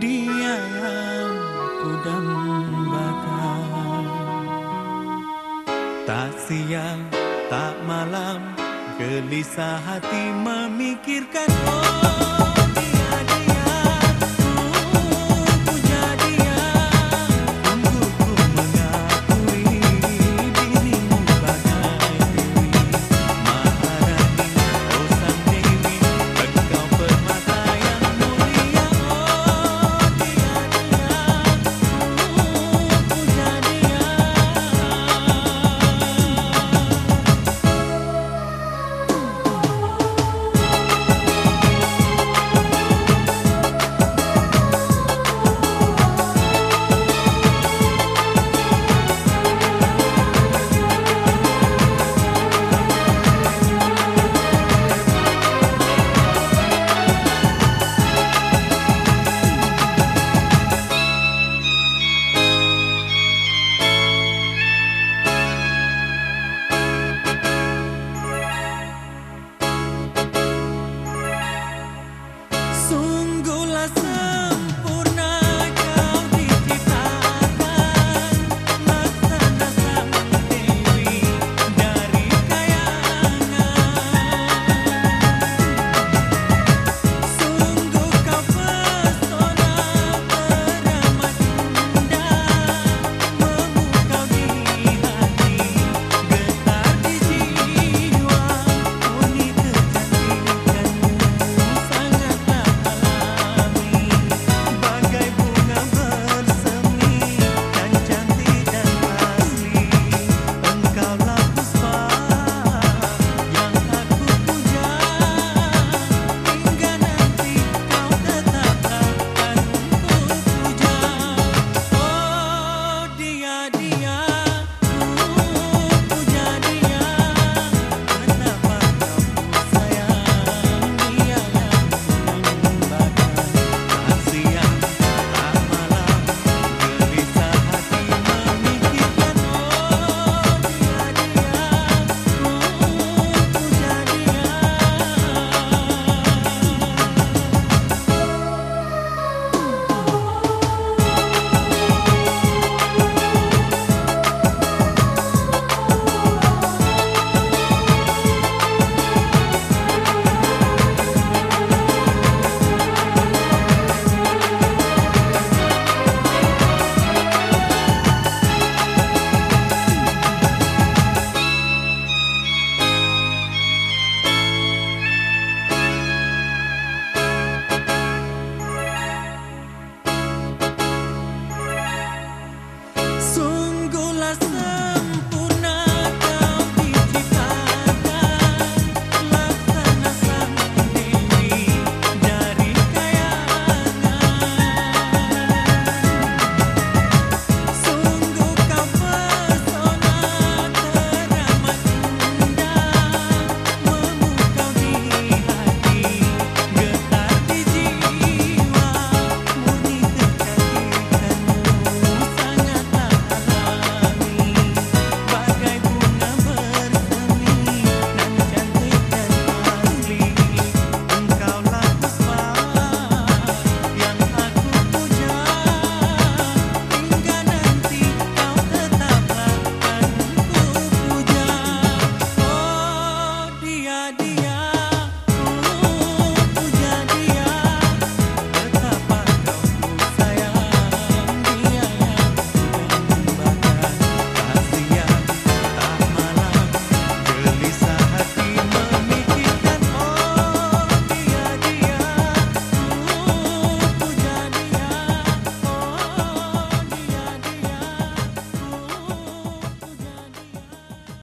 dia yang kudambakan tak siang tak malam gelisah hati memikirkan oh.